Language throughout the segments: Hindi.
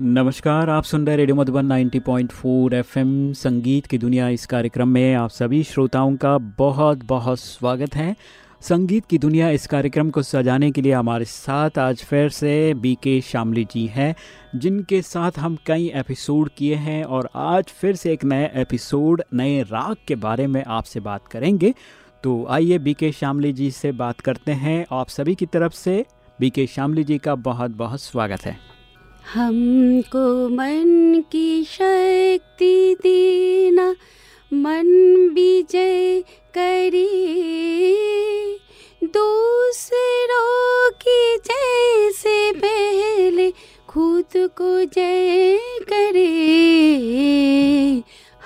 नमस्कार, आप सुन रहे रेडियो मधुबन 90.4 एफएम, संगीत की दुनिया। इस कार्यक्रम में आप सभी श्रोताओं का बहुत बहुत स्वागत है। संगीत की दुनिया इस कार्यक्रम को सजाने के लिए हमारे साथ आज फिर से बी के शामली जी हैं, जिनके साथ हम कई एपिसोड किए हैं और आज फिर से एक नए एपिसोड, नए राग के बारे में आपसे बात करेंगे। तो आइए बी के शामली जी से बात करते हैं। आप सभी की तरफ़ से बी के शामली जी का बहुत बहुत स्वागत है। हमको मन की शक्ति देना, मन विजय करे। दूसरों की जैसे पहले खुद को जय करे।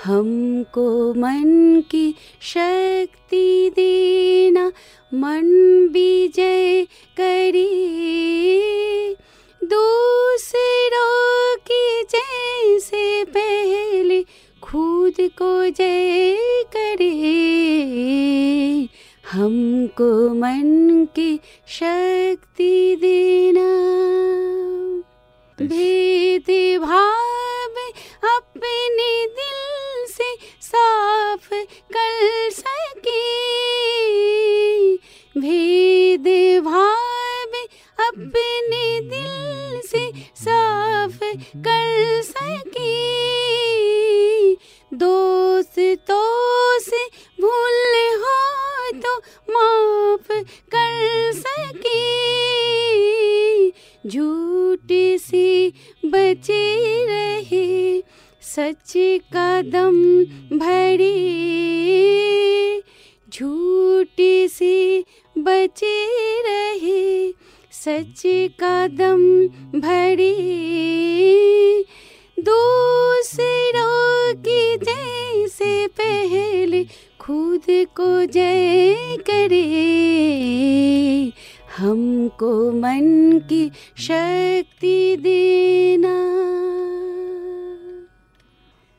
हमको मन की शक्ति देना, मन विजय करे सच का दम भरे। दूसरों की जैसे पहले खुद को जय करे। हमको मन की शक्ति देना।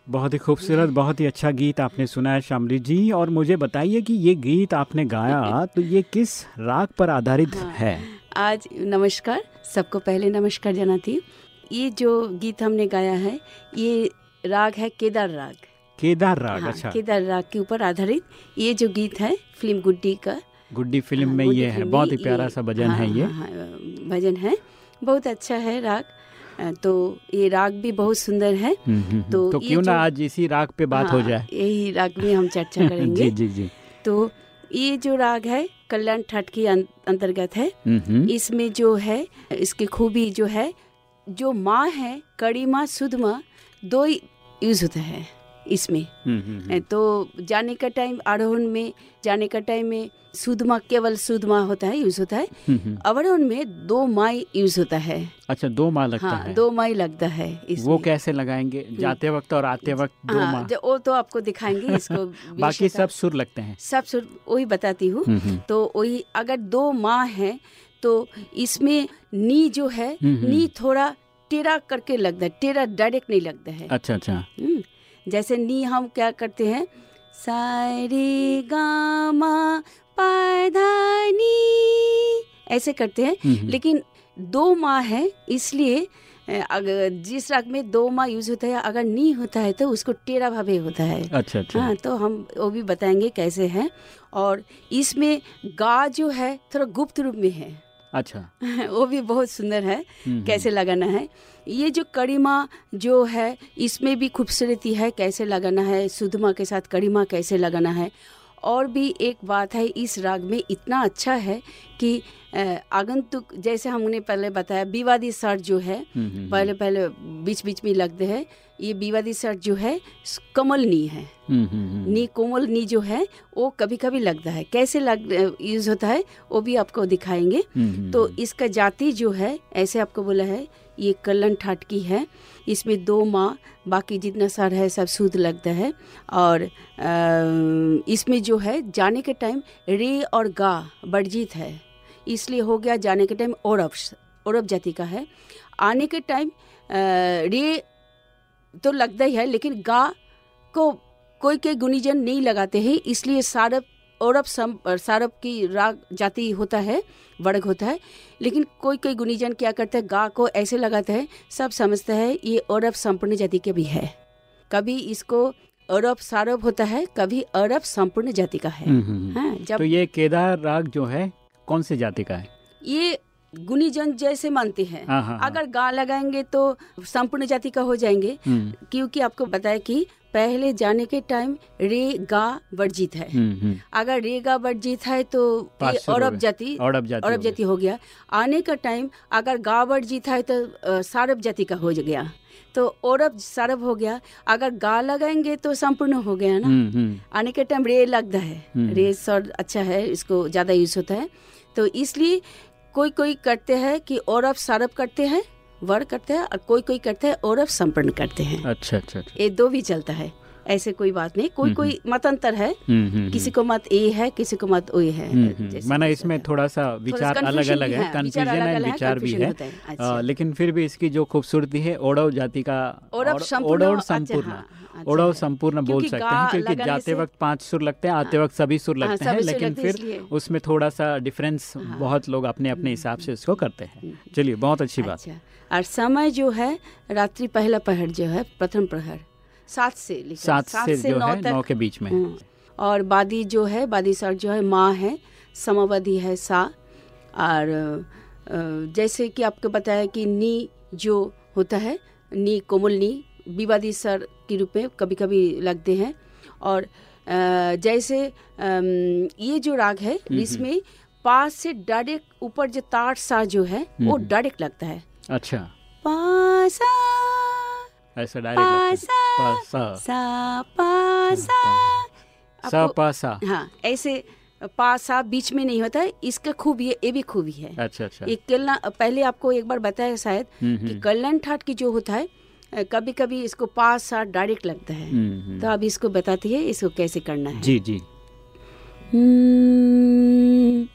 बहुत ही खूबसूरत बहुत ही अच्छा गीत आपने सुना है शामली जी और मुझे बताइए कि ये गीत आपने गाया तो ये किस राग पर आधारित हाँ। आज नमस्कार सबको पहले नमस्कार जनाती ये जो गीत हमने गाया है ये राग है केदार राग। केदार राग हाँ, अच्छा। केदार राग के ऊपर आधारित ये जो गीत है फ़िल्म गुड्डी का। गुड्डी फ़िल्म हाँ, में गुड्डी ये है। बहुत ही प्यारा सा भजन हाँ, है ये। हाँ, हाँ, भजन है। बहुत अच्छा है राग। तो ये राग भी बहुत सुंदर है। हम्म, हम्म, हम्म। तो तो क्यों ना आज इसी राग पे बात हो हाँ, जाए। यही राग में हम चर्चा करेंगे। जी जी जी। तो ये जो राग है कल्याण ठट के अं- अंतर्गत है। इसमें जो है इसकी खूबी जो है जो माँ है कड़ी माँ शुद्ध माँ दो ही यूज़ होता है इसमें। हम्म, हम्म, हम्म। तो जाने का टाइम आरोहण में जाने का टाइम में शुद्ध माँ केवल शुद्ध माँ होता है यूज़ होता है। अवरोहण में दो माई यूज़ होता है। अच्छा दो माह लगता हाँ है। दो माई लगता है वो कैसे लगाएँगे? जाते वक्त और आते वक्त दो हाँ माह वो तो आपको दिखाएँगे इसको बाकी सब सुर लगते हैं। सब सुर वही बताती हूँ। तो वही अगर दो माँ है तो इसमें नी जो है। नी थोड़ा टेरा करके लगता है टेरा डायरेक्ट नहीं लगता है। अच्छा अच्छा। जैसे नी हम क्या करते हैं? सारे गामा पाधानी ऐसे करते हैं। हम्म, हम्म। लेकिन दो माँ है इसलिए अगर जिस राग में दो माँ यूज़ होता है अगर नी होता है तो उसको टेढ़ा भावे होता है। अच्छा अच्छा। हाँ तो हम वो भी बताएँगे कैसे है। और इसमें गा जो है थोड़ा गुप्त रूप में है। अच्छा। वो भी बहुत सुंदर है हम्म, कैसे लगाना है। ये जो कड़ीमा जो है इसमें भी खूबसूरती है कैसे लगाना है सुधमा के साथ कड़ीमा कैसे लगाना है और भी एक बात है इस राग में इतना अच्छा है कि आगंतुक जैसे हमने पहले बताया विवादी शर्ट जो है हम्म, हम्म, हम्म। पहले पहले बीच बीच में लगते हैं ये विवादी शर्ट जो है कमल नी है। नी कोमल नी जो है वो कभी कभी लगता है कैसे लग यूज़ होता है वो भी आपको दिखाएँगे तो। इसका जाति जो है ऐसे आपको बोला है ये कल्लन ठाट की है। इसमें दो माँ, बाकी जितना सार है सब शुद्ध लगता है। और इसमें जो है, जाने के टाइम रे और गा वर्जित है। इसलिए हो गया जाने के टाइम औरब औरब जाति का है। आने के टाइम रे तो लगता ही है, लेकिन गा को कोई कोई गुणीजन नहीं लगाते हैं, इसलिए सारब औरब सम सारब की राग जाति होता है वर्ग होता है लेकिन कोई कोई गुनीजन क्या करता है गा को ऐसे लगाता है सब समझते हैं ये औरब संपूर्ण जाति के भी है। कभी इसको अरब सारब होता है कभी अरब संपूर्ण जाति का है। हम्म, हम्म, हम्म। हाँ, जब तो ये केदार राग जो है कौन से जाति का है? ये गुनीजन जैसे मानते हैं। हाँ, हाँ, हाँ। अगर गा लगाएँगे तो संपूर्ण जाति का हो जाएँगे क्योंकि आपको बताया कि पहले जाने के टाइम रे गा वर्जित है। हम्म, हम्म। अगर रे गा वर्जित है तो शुरू जाति औरब जाति हो जाति हो गया। आने का टाइम अगर गा वर्जित है तो सारब जाति का हो गया। तो औरब सारब हो गया। अगर गा लगाएँगे तो संपूर्ण हो गया ना। हम्म, आने के टाइम रे लगता है। रे सर अच्छा है इसको ज़्यादा यूज़ होता है। तो इसलिए कोई कोई करते हैं कि औरब सारब करते हैं। वर करते हैं और कोई कोई करते हैं और संपन्न करते हैं। अच्छा अच्छा अच्छा। ये दो भी चलता है। ऐसे कोई बात नहीं कोई कोई मतंतर है हम्म, हम्म, किसी को मत ए है किसी को मत ओ है हम्म, हम्म। माना इसमें थोड़ा सा विचार अलग अलग है है, कंफ्यूजन है विचार भी है। है, अच्छा। लेकिन फिर भी इसकी जो खूबसूरती है ओडव जाति का ओडव संपूर्ण ओडव अच्छा, संपूर्ण। हाँ, अच्छा है। संपूर्ण बोल सकते हैं क्योंकि जाते वक्त पाँच सुर लगते हैं आते वक्त सभी सुर हाँ, लगते हैं लेकिन फिर उसमें थोड़ा सा डिफरेंस बहुत लोग अपने अपने हिसाब से उसको करते हैं। चलिए बहुत अच्छी बात। और समय जो है रात्रि पहला पहर जो है प्रथम प्रहर। सात से सात से जो नौ है नौ के बीच में। हम्म। और बादी जो है बादी सर जो है माँ है समावधि है सा। और जैसे कि आपको बताया कि नी जो होता है नी कोमल नी विवादी सर के रूप में कभी कभी लगते हैं। और जैसे ये जो राग है इसमें पास से डायरेक्ट ऊपर जो तार सा जो है वो डायरेक्ट लगता है। अच्छा। पासा ऐसा डायरेक्ट पासा सा पासा। सा हाँ ऐसे पासा बीच में नहीं होता है इसका खूब ये ये भी खूबी है अच्छा अच्छा। ये कल्ला पहले आपको एक बार बताया शायद हम्म, कि कल्लन ठाट की जो होता है कभी कभी इसको पास सा डायरेक्ट लगता है। हम्म, हम्म। तो अब इसको बताती है इसको कैसे करना है। जी जी। हम्म,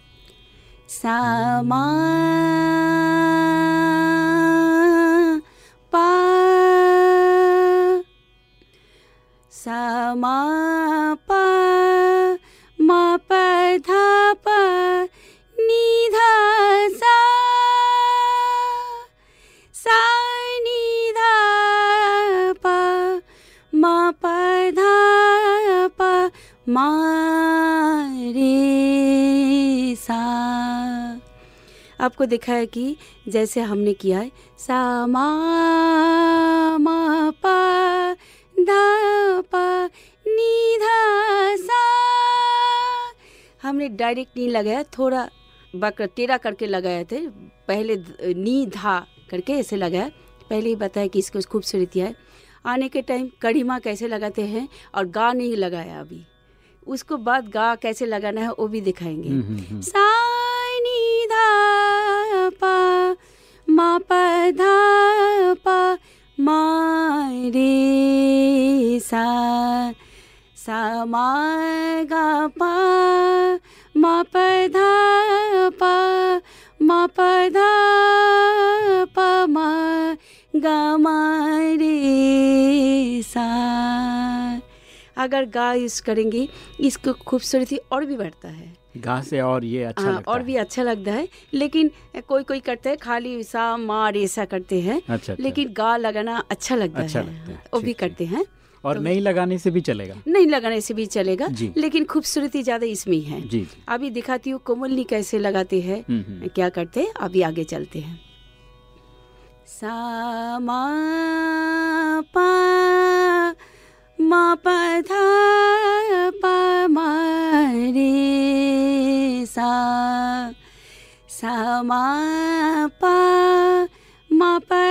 सामा पा मा प धा प धा सा सा नि धा प मा प धा प मा सा। आपको दिखा है कि जैसे हमने किया है, सा, मा मा पा धा हमने डायरेक्ट नहीं लगाया थोड़ा बकर टेढ़ा करके लगाए थे। पहले नी धा करके ऐसे लगाया। पहले ही बताया कि इसको खूबसूरती है। आने के टाइम कड़ीमा कैसे लगाते हैं और गा नहीं लगाया अभी। उसको बाद गा कैसे लगाना है वो भी दिखाएँगे। हम्म, हम्म, हम्म। सा नी धा पा मा प धा पा मा रे सा सा मा गा पा मा प धा पा मा प धा पा मा गा मा रे सा। अगर गा यूज़ करेंगे इसको खूबसूरती और भी बढ़ता है। गा से और ये अच्छा हाँ, लगता और है। भी अच्छा लगता है लेकिन कोई कोई करते हैं खाली सा मार ऐसा करते हैं अच्छा, अच्छा। लेकिन गा लगाना अच्छा लगता अच्छा है। लगता है, वो भी करते हैं। और तो नहीं लगाने से भी चलेगा। नहीं लगाने से भी चलेगा लेकिन खूबसूरती ज़्यादा इसमें ही। है जी जी। अभी दिखाती हूँ कोमलनी कैसे लगाते हैं हम्म, हम्म। क्या करते हैं अभी आगे चलते हैं। सा मा पा मा पा धा पा मा रे सा। सा मा पा मा पा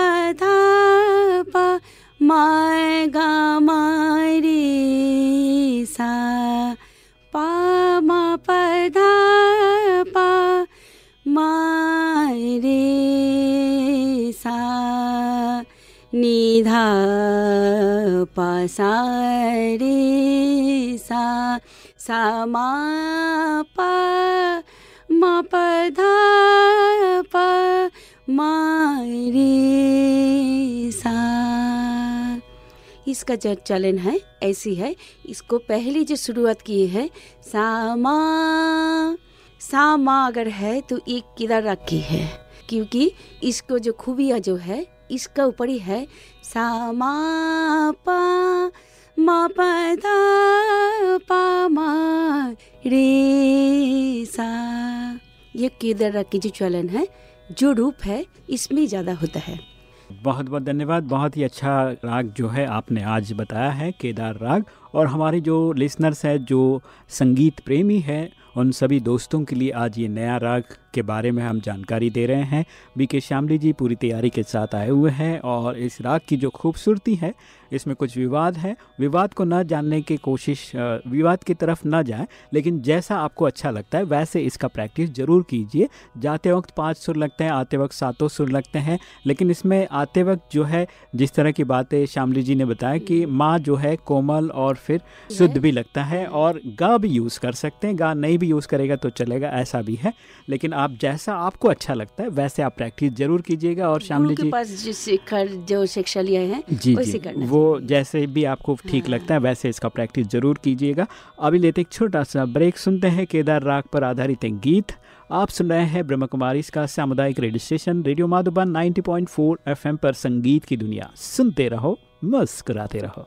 मा प धा गा मा रे सा। पा मा प धा पा रे सा। नी धा रे सा। सा पा मा प धा प मा रे सा। इसका जो चलन है, ऐसी है, इसको पहली जो शुरुआत की है, सामा सामा अगर है तो एक किधर रखी है, क्योंकि इसको जो खूबिया जो है, इसका ऊपर ही है सामा पा, मा प धा पा मा रे सा। ये केदार रखी जो चलन है जो रूप है, इसमें ज़्यादा होता है। बहुत बहुत धन्यवाद। बहुत ही अच्छा राग जो है आपने आज बताया है, केदार राग। और हमारे जो लिसनर्स हैं, जो संगीत प्रेमी हैं, उन सभी दोस्तों के लिए आज ये नया राग के बारे में हम जानकारी दे रहे हैं। बी के श्यामली जी पूरी तैयारी के साथ आए हुए हैं और इस राग की जो खूबसूरती है, इसमें कुछ विवाद है। विवाद को न जानने की कोशिश विवाद की तरफ़ न जाए, लेकिन जैसा आपको अच्छा लगता है, वैसे इसका प्रैक्टिस ज़रूर कीजिए। जाते वक्त पाँच सुर लगते हैं, आते वक्त सातों सुर लगते हैं, लेकिन इसमें आते वक्त जो है, जिस तरह की बातें श्यामली जी ने बताया कि माँ जो है कोमल और फिर शुद्ध भी लगता है और गा भी यूज़ कर सकते हैं गा नहीं भी यूज़ करेगा तो चलेगा ऐसा भी है। लेकिन आप जैसा आपको अच्छा लगता है वैसे आप प्रैक्टिस ज़रूर कीजिएगा और शामिल के पास जो शिक्षा लिया है जी जी। वो जैसे भी आपको ठीक हाँ। लगता है वैसे इसका प्रैक्टिस ज़रूर कीजिएगा। अभी लेते एक छोटा सा ब्रेक सुनते हैं केदार राग पर आधारित एक गीत। आप सुन रहे हैं ब्रह्म कुमारी इसका सामुदायिक radio station radio Madhuban 90.4 FM पर संगीत की दुनिया। सुनते रहो मुस्कुराते रहो।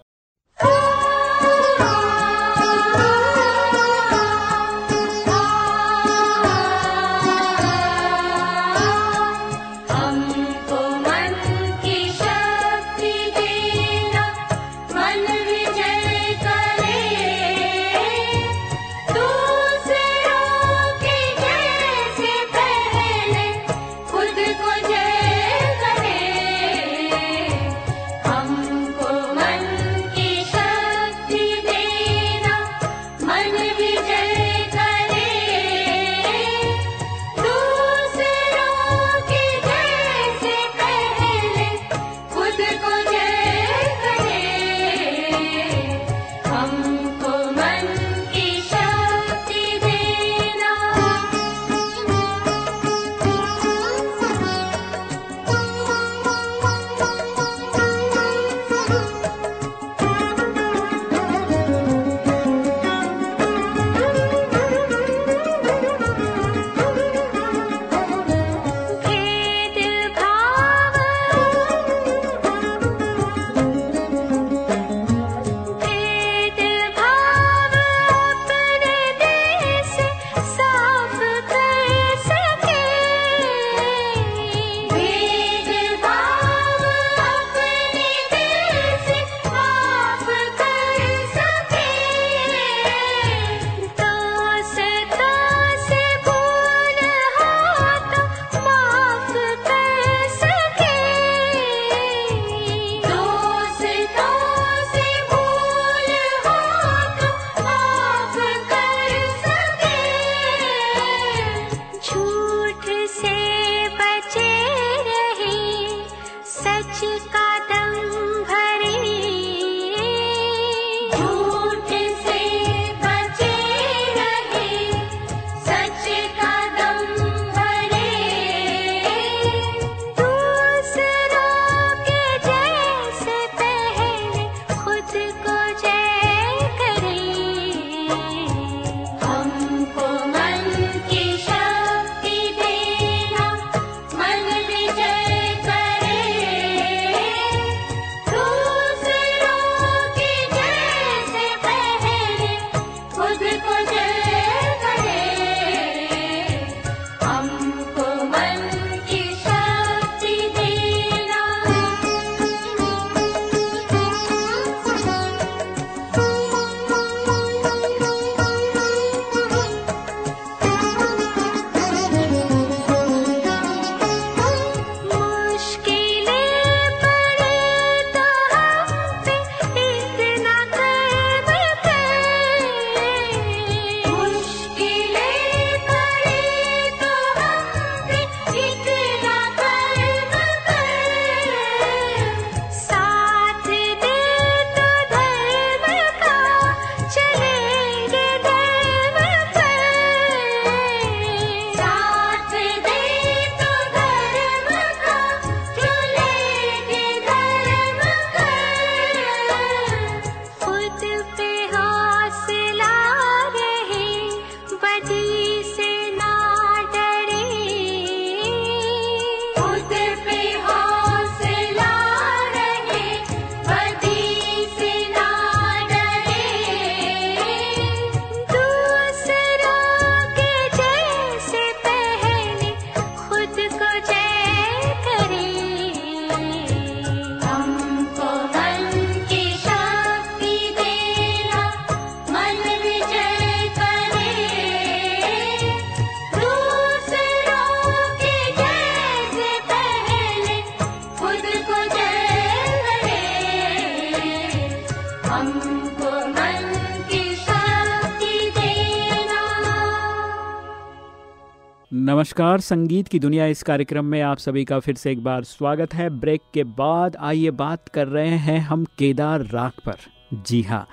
नमस्कार, संगीत की दुनिया इस कार्यक्रम में आप सभी का फिर से एक बार स्वागत है। ब्रेक के बाद आइए बात कर रहे हैं हम केदार राग पर। जी हाँ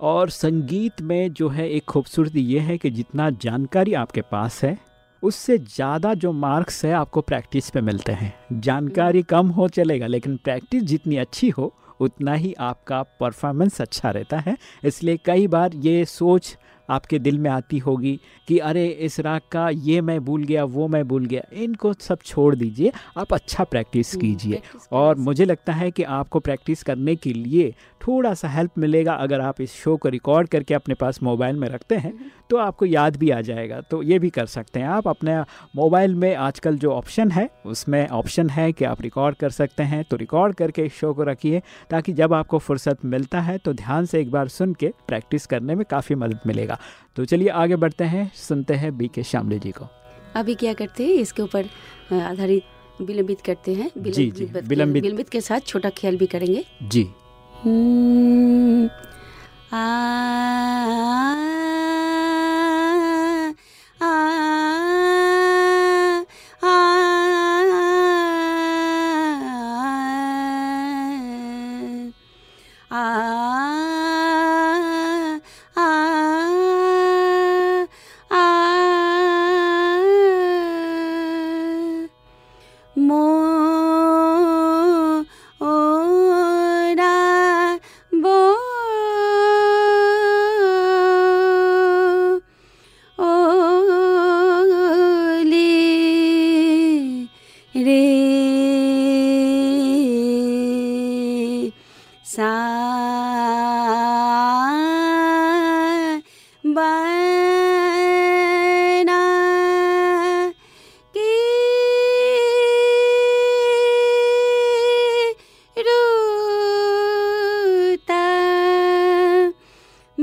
और संगीत में जो है एक खूबसूरती ये है कि जितना जानकारी आपके पास है, उससे ज़्यादा जो मार्क्स है आपको प्रैक्टिस पे मिलते हैं। जानकारी कम हो चलेगा, लेकिन प्रैक्टिस जितनी अच्छी हो, उतना ही आपका परफॉर्मेंस अच्छा रहता है। इसलिए कई बार ये सोच आपके दिल में आती होगी कि अरे इस राग का ये मैं भूल गया वो मैं भूल गया। इनको सब छोड़ दीजिए आप अच्छा प्रैक्टिस हम्म, कीजिए। और मुझे लगता है कि आपको प्रैक्टिस करने के लिए थोड़ा सा हेल्प मिलेगा अगर आप इस शो को रिकॉर्ड करके अपने पास मोबाइल में रखते हैं। तो आपको याद भी आ जाएगा। तो ये भी कर सकते हैं आप अपने मोबाइल में आजकल जो ऑप्शन है उसमें ऑप्शन है कि आप रिकॉर्ड कर सकते हैं तो रिकॉर्ड करके इस शो को रखिए ताकि जब आपको फुर्सत मिलता है तो ध्यान से एक बार सुन के प्रैक्टिस करने में काफ़ी मदद मिलेगा। तो चलिए आगे बढ़ते हैं सुनते हैं बी के श्यामले जी को। अभी क्या करते हैं इसके ऊपर आधारित विलंबित करते हैं। विलंबित के साथ छोटा ख्याल भी करेंगे। जी। हम्म, आ,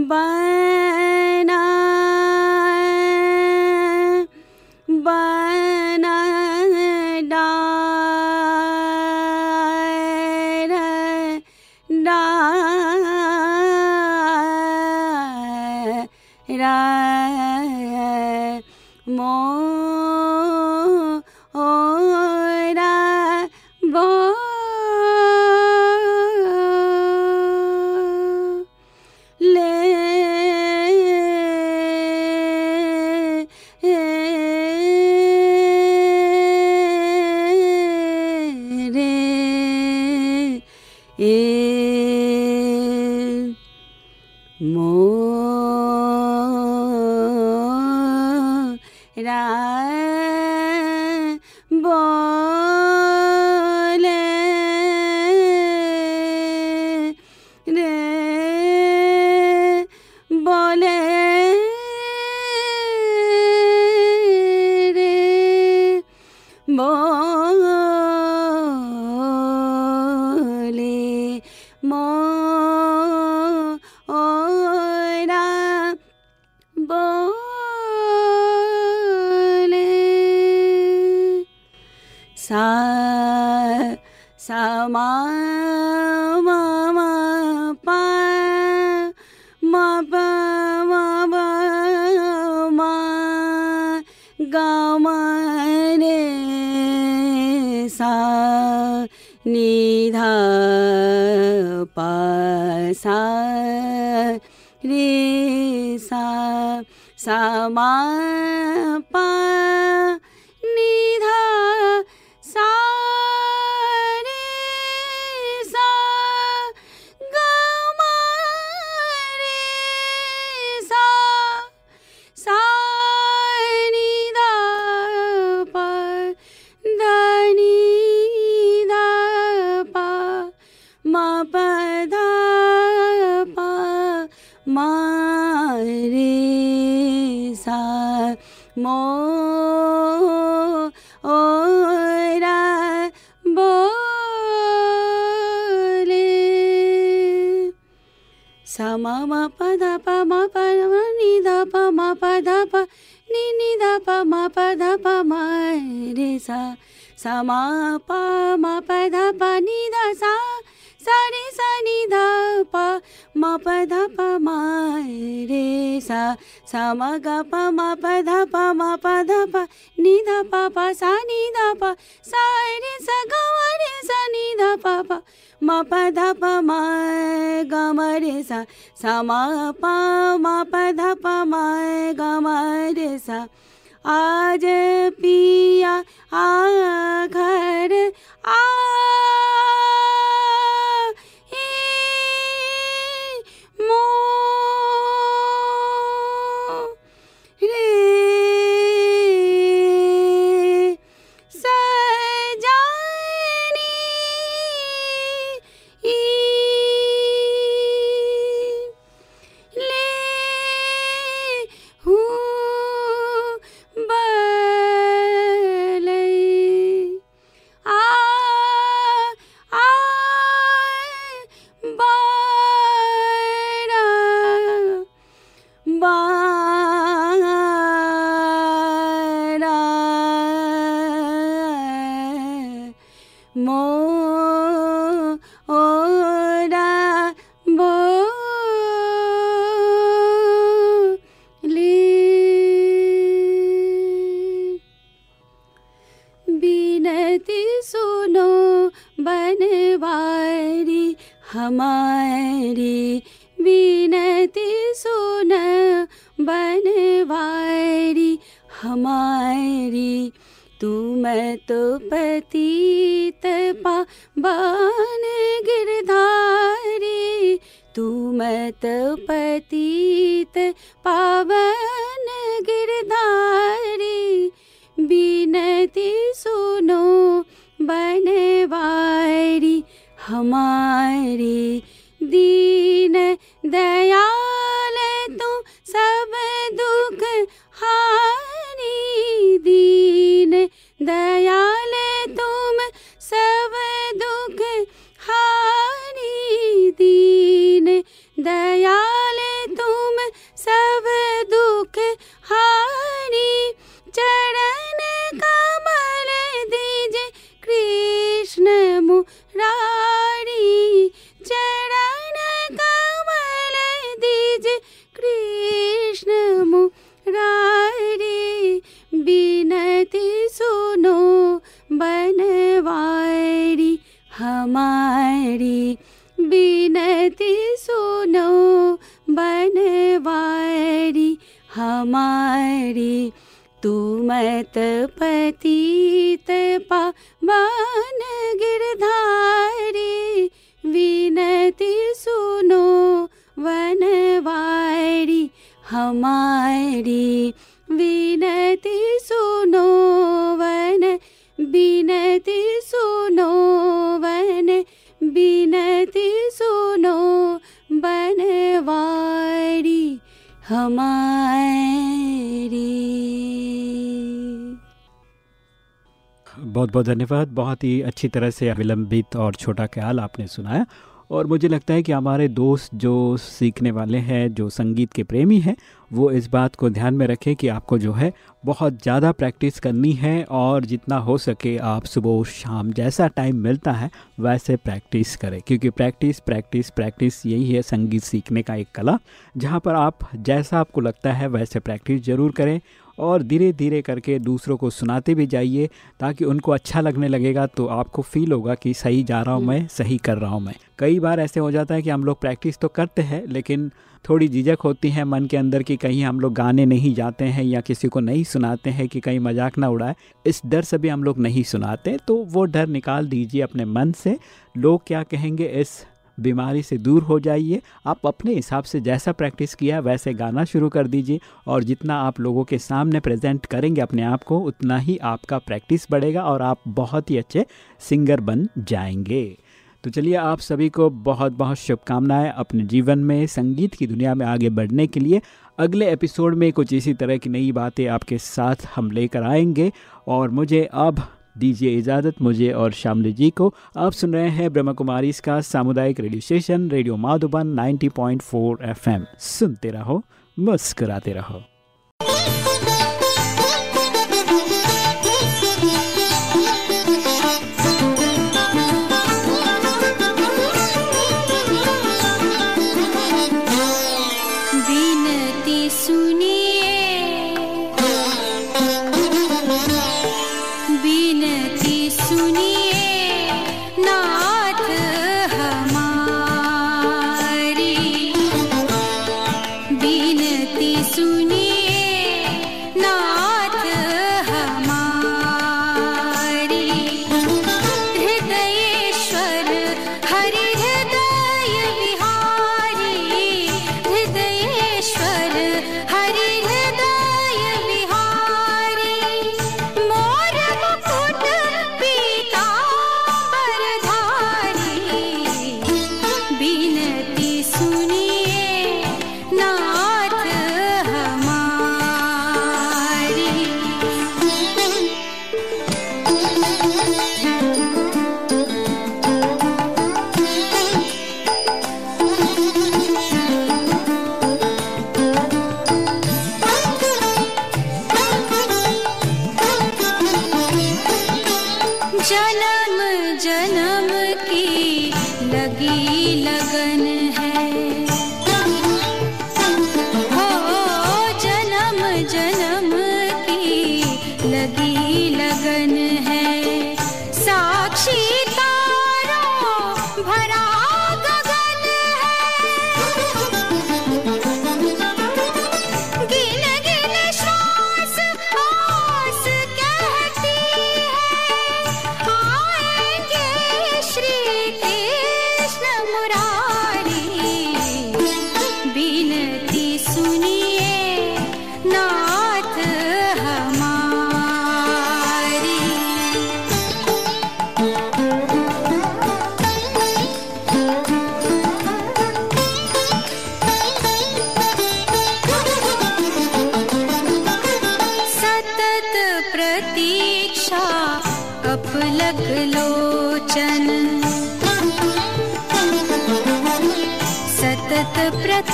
bye. सा मा पा म प ध प नि ध सा सा रे सा नि म प ध रे सा सा म प म प रे सा ग म रे म प ध ग म रे सा सा म प म प आज पिया आ घर आ हरे दीन दया घन गिरधारी, विनती सुनो, वनवारी, हमारी विनती सुनो, वन, विनती सुनो, वन, विनती सुनो बनवारी हमारी। बहुत बहुत धन्यवाद। बहुत ही अच्छी तरह से विलंबित और छोटा ख्याल आपने सुनाया। और मुझे लगता है कि हमारे दोस्त जो सीखने वाले हैं, जो संगीत के प्रेमी हैं, वो इस बात को ध्यान में रखें कि आपको जो है बहुत ज़्यादा प्रैक्टिस करनी है और जितना हो सके आप सुबह शाम जैसा टाइम मिलता है, वैसे प्रैक्टिस करें। क्योंकि प्रैक्टिस प्रैक्टिस प्रैक्टिस यही है संगीत सीखने का एक कला, जहाँ पर आप जैसा आपको लगता है, वैसे प्रैक्टिस ज़रूर करें। और धीरे धीरे करके दूसरों को सुनाते भी जाइए ताकि उनको अच्छा लगने लगेगा तो आपको फील होगा कि सही जा रहा हूँ मैं सही कर रहा हूँ मैं। कई बार ऐसे हो जाता है कि हम लोग प्रैक्टिस तो करते हैं लेकिन थोड़ी झिझक होती है मन के अंदर कि कहीं हम लोग गाने नहीं जाते हैं या किसी को नहीं सुनाते हैं कि कहीं मज़ाक ना उड़ाए। इस डर से भी हम लोग नहीं सुनाते तो वो डर निकाल दीजिए अपने मन से। लोग क्या कहेंगे इस बीमारी से दूर हो जाइए। आप अपने हिसाब से जैसा प्रैक्टिस किया वैसे गाना शुरू कर दीजिए और जितना आप लोगों के सामने प्रेजेंट करेंगे अपने आप को, उतना ही आपका प्रैक्टिस बढ़ेगा और आप बहुत ही अच्छे सिंगर बन जाएँगे। तो चलिए, आप सभी को बहुत बहुत शुभकामनाएँ अपने जीवन में, संगीत की दुनिया में आगे बढ़ने के लिए। अगले एपिसोड में कुछ इसी तरह की नई बातें आपके साथ हम लेकर आएँगे और मुझे अब दीजिए इजाज़त मुझे और शामली जी को। आप सुन रहे हैं ब्रह्म कुमारी इसका सामुदायिक radio station, radio Madhuban 90.4 FM. सुनते रहो, मुस्कुराते रहो।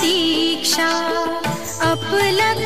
प्रतीक्षा अपलक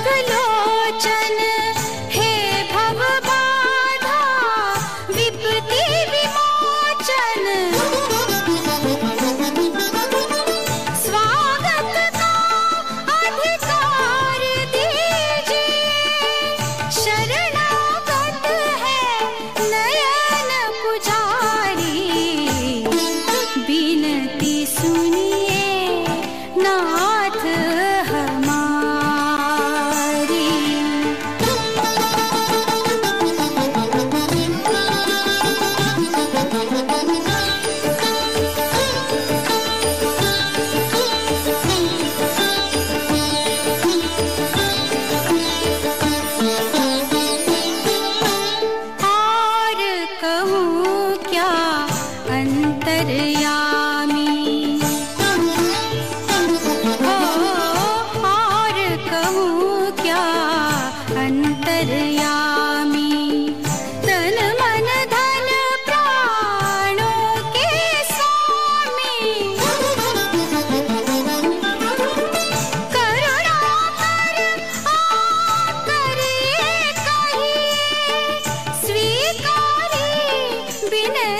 வினை